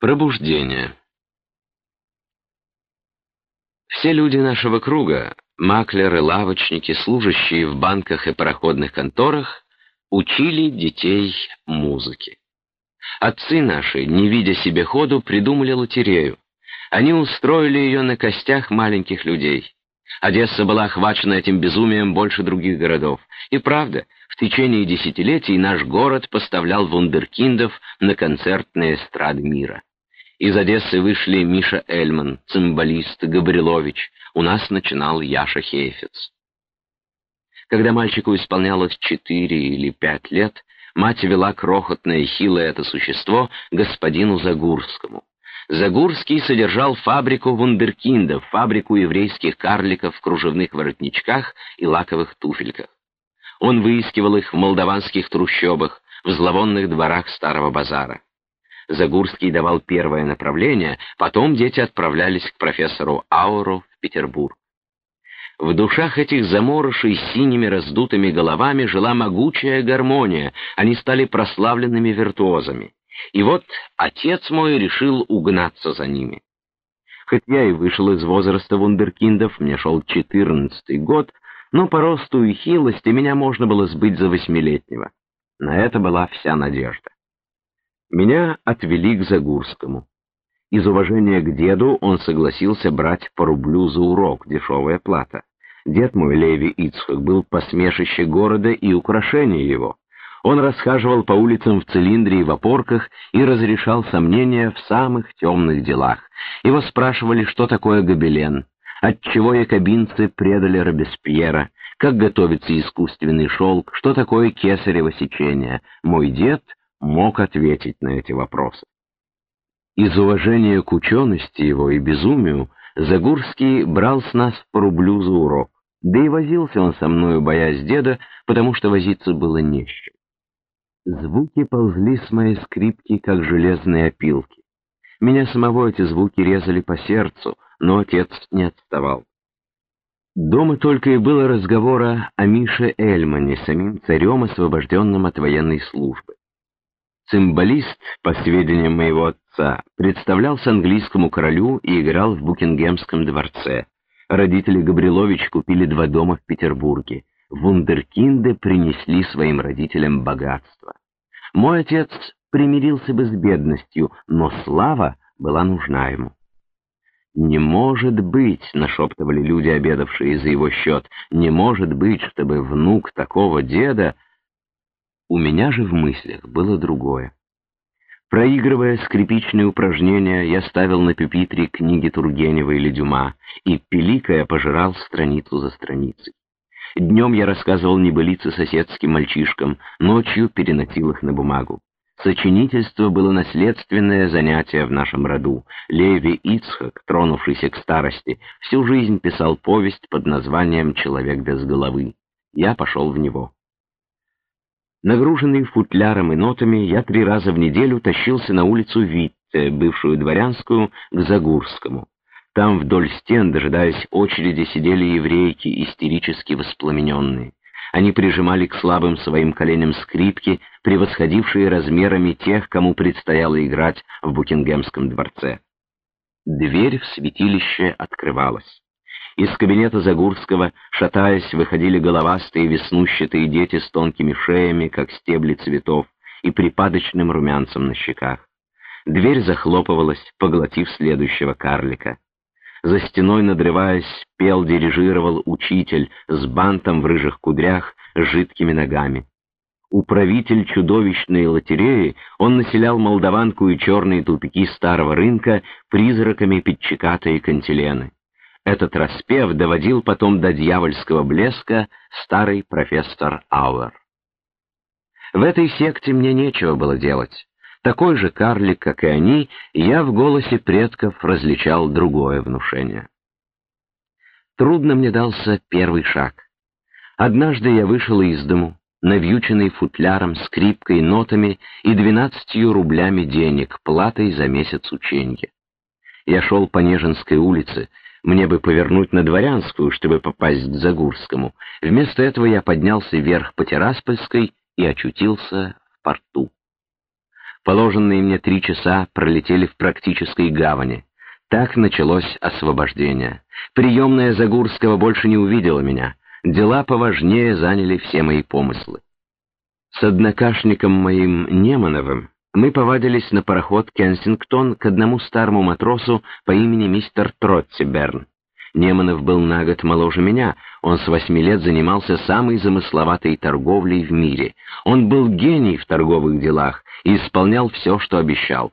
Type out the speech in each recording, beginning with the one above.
Пробуждение. Все люди нашего круга, маклеры, лавочники, служащие в банках и пароходных конторах, учили детей музыке. Отцы наши, не видя себе ходу, придумали лотерею. Они устроили ее на костях маленьких людей. Одесса была охвачена этим безумием больше других городов. И правда, в течение десятилетий наш город поставлял вундеркиндов на концертные эстрады мира. Из Одессы вышли Миша Эльман, цимбалист, Габрилович. У нас начинал Яша Хейфец. Когда мальчику исполнялось четыре или пять лет, мать вела крохотное хилое это существо господину Загурскому. Загурский содержал фабрику вундеркиндов, фабрику еврейских карликов в кружевных воротничках и лаковых туфельках. Он выискивал их в молдаванских трущобах, в зловонных дворах старого базара. Загурский давал первое направление, потом дети отправлялись к профессору Ауру в Петербург. В душах этих заморышей с синими раздутыми головами жила могучая гармония, они стали прославленными виртуозами. И вот отец мой решил угнаться за ними. Хоть я и вышел из возраста вундеркиндов, мне шел четырнадцатый год, но по росту и хилости меня можно было сбыть за восьмилетнего. На это была вся надежда. Меня отвели к Загурскому. Из уважения к деду он согласился брать по рублю за урок, дешевая плата. Дед мой, Леви Ицхак, был посмешище города и украшение его. Он расхаживал по улицам в цилиндре и в опорках и разрешал сомнения в самых темных делах. Его спрашивали, что такое гобелен, отчего якобинцы предали Робеспьера, как готовится искусственный шелк, что такое кесарево сечение. Мой дед мог ответить на эти вопросы. Из уважения к учености его и безумию Загурский брал с нас по рублю за урок, да и возился он со мною, боясь деда, потому что возиться было не с чем. Звуки ползли с моей скрипки, как железные опилки. Меня самого эти звуки резали по сердцу, но отец не отставал. Дома только и было разговора о Мише Эльмане, самим царем, освобожденным от военной службы. Цимбалист, по сведениям моего отца, представлялся английскому королю и играл в Букингемском дворце. Родители Габрилович купили два дома в Петербурге. Вундеркинды принесли своим родителям богатство. Мой отец примирился бы с бедностью, но слава была нужна ему. «Не может быть», — нашептывали люди, обедавшие за его счет, — «не может быть, чтобы внук такого деда...» У меня же в мыслях было другое. Проигрывая скрипичные упражнения, я ставил на пюпитре книги Тургенева или Дюма и, пиликая, пожирал страницу за страницей. Днем я рассказывал небылицы соседским мальчишкам, ночью переносил их на бумагу. Сочинительство было наследственное занятие в нашем роду. Леви Ицхак, тронувшийся к старости, всю жизнь писал повесть под названием «Человек без головы». Я пошел в него. Нагруженный футляром и нотами, я три раза в неделю тащился на улицу Витте, бывшую дворянскую, к Загурскому. Там вдоль стен, дожидаясь очереди, сидели еврейки, истерически воспламененные. Они прижимали к слабым своим коленям скрипки, превосходившие размерами тех, кому предстояло играть в Букингемском дворце. Дверь в святилище открывалась. Из кабинета Загурского, шатаясь, выходили головастые веснущатые дети с тонкими шеями, как стебли цветов, и припадочным румянцем на щеках. Дверь захлопывалась, поглотив следующего карлика. За стеной, надрываясь, пел, дирижировал учитель с бантом в рыжих кудрях, с жидкими ногами. Управитель чудовищной лотереи, он населял молдаванку и черные тупики старого рынка призраками Питчиката и Кантилены. Этот распев доводил потом до дьявольского блеска старый профессор Ауэр. В этой секте мне нечего было делать. Такой же карлик, как и они, я в голосе предков различал другое внушение. Трудно мне дался первый шаг. Однажды я вышел из дому, навьюченный футляром, скрипкой, нотами и двенадцатью рублями денег, платой за месяц ученья. Я шел по Нежинской улице, мне бы повернуть на Дворянскую, чтобы попасть к Загурскому. Вместо этого я поднялся вверх по Тираспольской и очутился в порту. Положенные мне три часа пролетели в практической гавани. Так началось освобождение. Приемная Загурского больше не увидела меня. Дела поважнее заняли все мои помыслы. С однокашником моим Немановым мы повадились на пароход Кенсингтон к одному старому матросу по имени мистер Троттиберн. Неманов был на год моложе меня, он с восьми лет занимался самой замысловатой торговлей в мире. Он был гений в торговых делах и исполнял все, что обещал.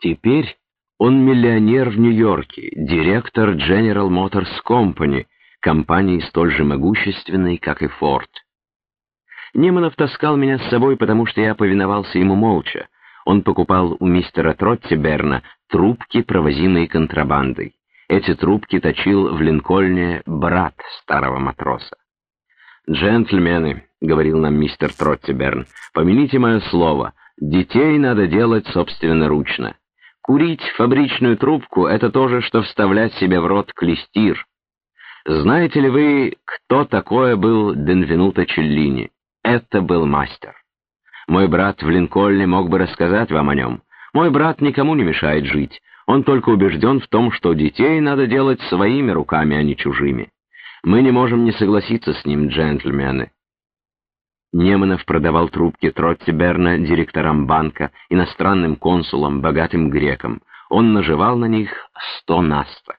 Теперь он миллионер в Нью-Йорке, директор General Motors Company, компании столь же могущественной, как и Форд. Неманов таскал меня с собой, потому что я повиновался ему молча. Он покупал у мистера Троттиберна трубки, провозимые контрабандой. Эти трубки точил в Линкольне брат старого матроса. «Джентльмены», — говорил нам мистер Троттиберн, — «помяните мое слово, детей надо делать собственноручно. Курить фабричную трубку — это то же, что вставлять себе в рот клестир. Знаете ли вы, кто такое был Денвенуто Челлини? Это был мастер. Мой брат в Линкольне мог бы рассказать вам о нем. Мой брат никому не мешает жить. Он только убежден в том, что детей надо делать своими руками, а не чужими. Мы не можем не согласиться с ним, джентльмены. Неманов продавал трубки Троттиберна директорам банка, иностранным консулам, богатым грекам. Он наживал на них сто наста.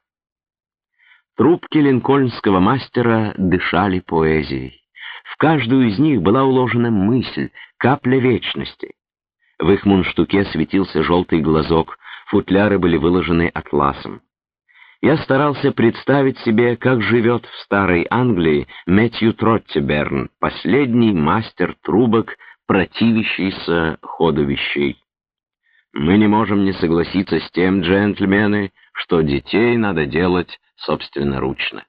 Трубки линкольнского мастера дышали поэзией. В каждую из них была уложена мысль, капля вечности. В их мундштуке светился желтый глазок, футляры были выложены атласом. Я старался представить себе, как живет в старой Англии Мэтью Троттиберн, последний мастер трубок, противящийся ходу вещей. Мы не можем не согласиться с тем, джентльмены, что детей надо делать собственноручно.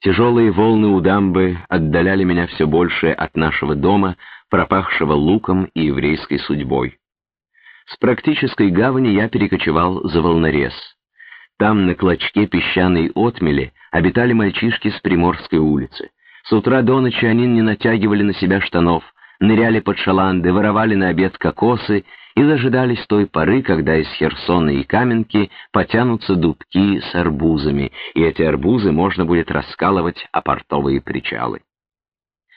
Тяжелые волны у дамбы отдаляли меня все больше от нашего дома, пропахшего луком и еврейской судьбой. С практической гавани я перекочевал за волнорез. Там, на клочке песчаной отмели, обитали мальчишки с Приморской улицы. С утра до ночи они не натягивали на себя штанов, ныряли под шаланды, воровали на обед кокосы и дожидались той поры, когда из Херсона и Каменки потянутся дубки с арбузами, и эти арбузы можно будет раскалывать о портовые причалы.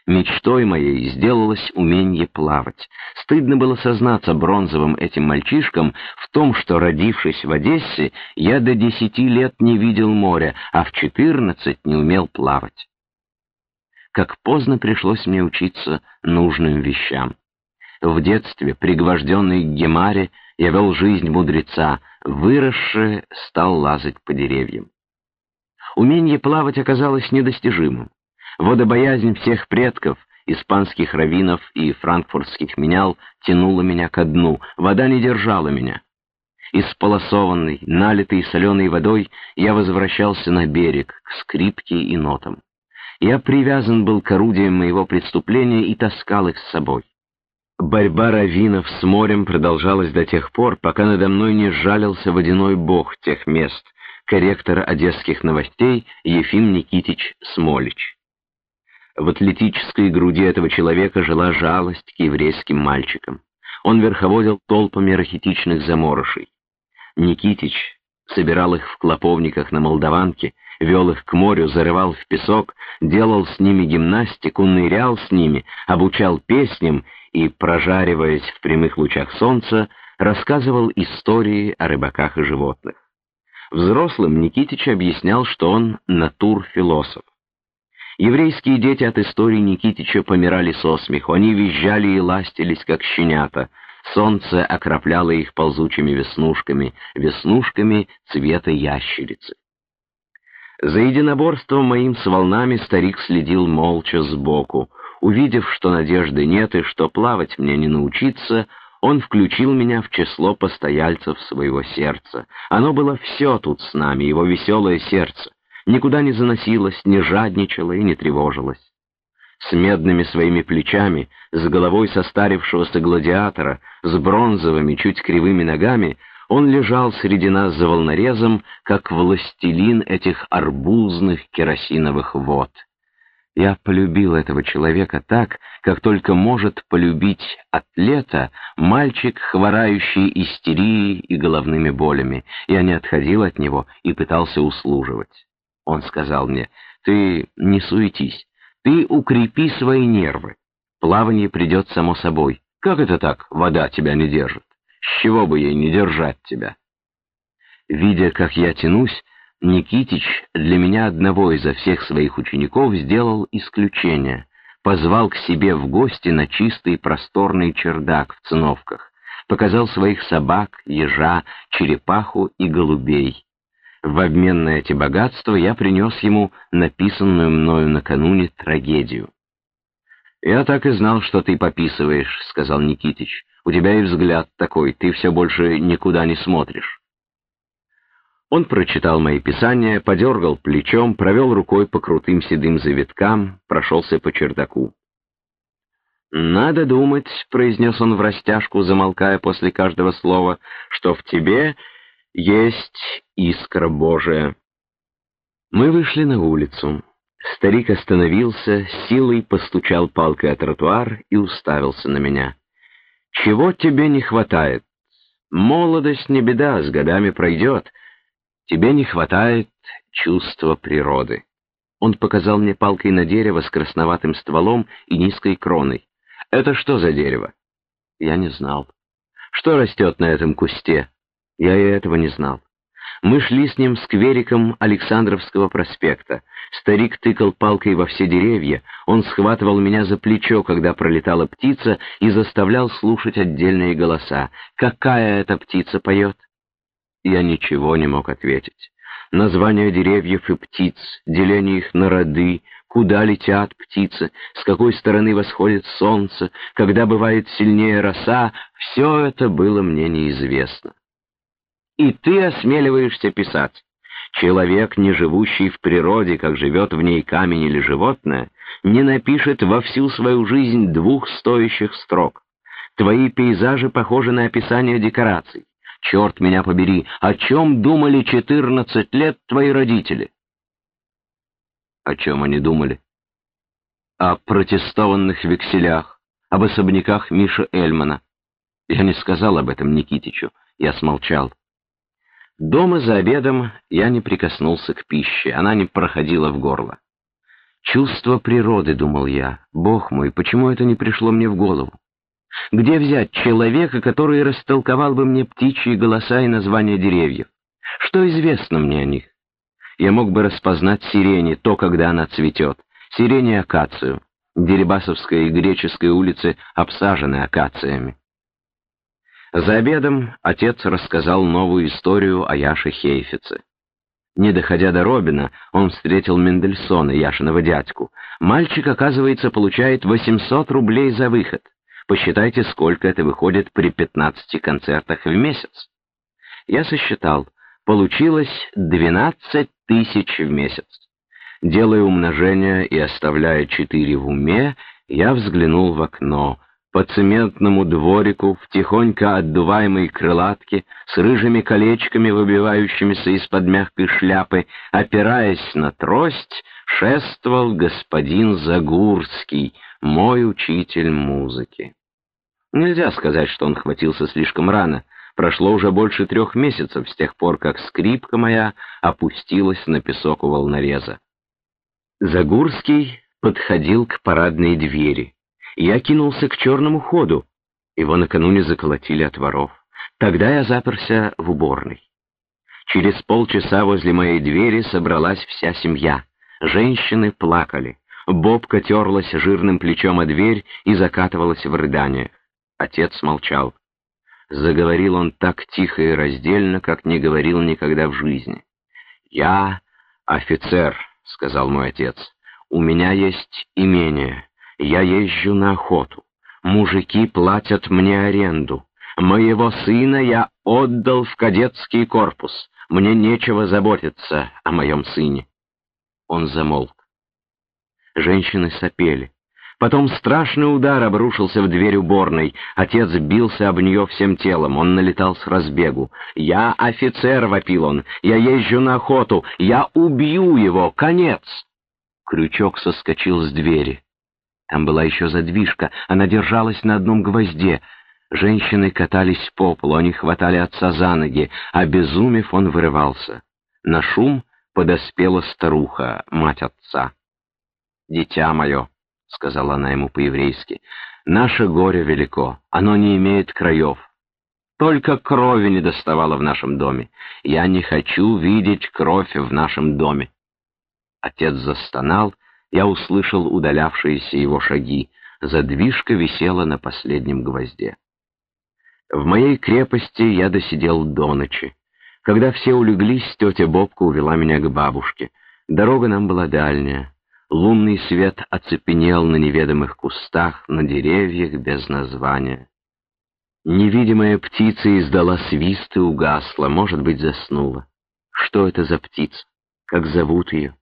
Мечтой моей сделалось умение плавать. Стыдно было сознаться бронзовым этим мальчишкам в том, что, родившись в Одессе, я до десяти лет не видел моря, а в четырнадцать не умел плавать. Как поздно пришлось мне учиться нужным вещам. В детстве, пригвожденный к Гемаре, я вел жизнь мудреца, выросший стал лазать по деревьям. Умение плавать оказалось недостижимым. Водобоязнь всех предков, испанских раввинов и франкфуртских менял, тянула меня ко дну, вода не держала меня. Исполосованный, налитый соленой водой, я возвращался на берег, к скрипке и нотам. Я привязан был к орудиям моего преступления и таскал их с собой. Борьба раввинов с морем продолжалась до тех пор, пока надо мной не сжалился водяной бог тех мест, корректор одесских новостей Ефим Никитич Смолич. В атлетической груди этого человека жила жалость к еврейским мальчикам. Он верховодил толпами рахитичных заморышей. Никитич собирал их в клоповниках на Молдаванке, вел их к морю, зарывал в песок, делал с ними гимнастику, нырял с ними, обучал песням и, прожариваясь в прямых лучах солнца, рассказывал истории о рыбаках и животных. Взрослым Никитич объяснял, что он натур-философ. Еврейские дети от истории Никитича помирали со смеху, они визжали и ластились, как щенята. Солнце окропляло их ползучими веснушками, веснушками цвета ящерицы. За единоборством моим с волнами старик следил молча сбоку. Увидев, что надежды нет и что плавать мне не научиться, он включил меня в число постояльцев своего сердца. Оно было все тут с нами, его веселое сердце. Никуда не заносилось, не жадничало и не тревожилось. С медными своими плечами, с головой состарившегося гладиатора, с бронзовыми, чуть кривыми ногами, он лежал среди нас за волнорезом, как властелин этих арбузных керосиновых вод. Я полюбил этого человека так, как только может полюбить атлета мальчик, хворающий истерией и головными болями. Я не отходил от него и пытался услуживать. Он сказал мне, «Ты не суетись, ты укрепи свои нервы. Плавание придет само собой. Как это так, вода тебя не держит? С чего бы ей не держать тебя?» Видя, как я тянусь, Никитич для меня одного изо всех своих учеников сделал исключение, позвал к себе в гости на чистый просторный чердак в циновках, показал своих собак, ежа, черепаху и голубей. В обмен на эти богатства я принес ему написанную мною накануне трагедию. «Я так и знал, что ты пописываешь», — сказал Никитич. «У тебя и взгляд такой, ты все больше никуда не смотришь». Он прочитал мои писания, подергал плечом, провел рукой по крутым седым завиткам, прошелся по чердаку. «Надо думать», — произнес он в растяжку, замолкая после каждого слова, — «что в тебе есть искра Божия». Мы вышли на улицу. Старик остановился, силой постучал палкой о тротуар и уставился на меня. «Чего тебе не хватает? Молодость не беда, с годами пройдет». Тебе не хватает чувства природы. Он показал мне палкой на дерево с красноватым стволом и низкой кроной. Это что за дерево? Я не знал. Что растет на этом кусте? Я и этого не знал. Мы шли с ним сквериком Александровского проспекта. Старик тыкал палкой во все деревья, он схватывал меня за плечо, когда пролетала птица, и заставлял слушать отдельные голоса. Какая эта птица поет? Я ничего не мог ответить. Названия деревьев и птиц, деление их на роды, куда летят птицы, с какой стороны восходит солнце, когда бывает сильнее роса, все это было мне неизвестно. И ты осмеливаешься писать. Человек, не живущий в природе, как живет в ней камень или животное, не напишет во всю свою жизнь двух стоящих строк. Твои пейзажи похожи на описание декораций. Черт меня побери, о чем думали четырнадцать лет твои родители? О чем они думали? О протестованных векселях, об особняках Миши Эльмана. Я не сказал об этом Никитичу, я смолчал. Дома за обедом я не прикоснулся к пище, она не проходила в горло. Чувство природы, думал я. Бог мой, почему это не пришло мне в голову? Где взять человека, который растолковал бы мне птичьи голоса и названия деревьев? Что известно мне о них? Я мог бы распознать сирени, то, когда она цветет, сирени акацию. Дерибасовская и Греческая улицы обсажены акациями. За обедом отец рассказал новую историю о Яше Хейфице. Не доходя до Робина, он встретил Мендельсона, Яшиного дядьку. Мальчик, оказывается, получает 800 рублей за выход. Посчитайте, сколько это выходит при 15 концертах в месяц. Я сосчитал. Получилось 12 тысяч в месяц. Делая умножение и оставляя 4 в уме, я взглянул в окно. По цементному дворику, в тихонько отдуваемой крылатке, с рыжими колечками, выбивающимися из-под мягкой шляпы, опираясь на трость, шествовал господин Загурский, мой учитель музыки. Нельзя сказать, что он хватился слишком рано. Прошло уже больше трех месяцев с тех пор, как скрипка моя опустилась на песок у волнореза. Загурский подходил к парадной двери. Я кинулся к черному ходу. Его накануне заколотили от воров. Тогда я заперся в уборной. Через полчаса возле моей двери собралась вся семья. Женщины плакали. Бобка терлась жирным плечом о дверь и закатывалась в рыданиях. Отец молчал. Заговорил он так тихо и раздельно, как не говорил никогда в жизни. «Я офицер», — сказал мой отец. «У меня есть имение. Я езжу на охоту. Мужики платят мне аренду. Моего сына я отдал в кадетский корпус. Мне нечего заботиться о моем сыне». Он замолк. Женщины сопели. Потом страшный удар обрушился в дверь уборной. Отец бился об нее всем телом. Он налетал с разбегу. «Я офицер!» — вопил он. «Я езжу на охоту! Я убью его! Конец!» Крючок соскочил с двери. Там была еще задвижка, она держалась на одном гвозде. Женщины катались по полу, они хватали отца за ноги, а безумев он вырывался. На шум подоспела старуха, мать отца. «Дитя мое», — сказала она ему по-еврейски, — «наше горе велико, оно не имеет краев. Только крови не доставало в нашем доме. Я не хочу видеть кровь в нашем доме». Отец застонал, я услышал удалявшиеся его шаги. Задвижка висела на последнем гвозде. В моей крепости я досидел до ночи. Когда все улеглись, тетя Бобка увела меня к бабушке. Дорога нам была дальняя. Лунный свет оцепенел на неведомых кустах, на деревьях без названия. Невидимая птица издала свист и угасла, может быть, заснула. Что это за птица? Как зовут ее?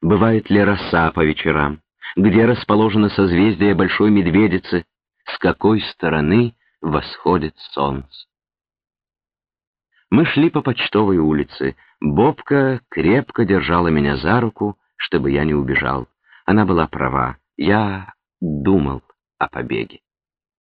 Бывает ли роса по вечерам? Где расположено созвездие Большой Медведицы? С какой стороны восходит солнце? Мы шли по почтовой улице. Бобка крепко держала меня за руку, чтобы я не убежал. Она была права. Я думал о побеге.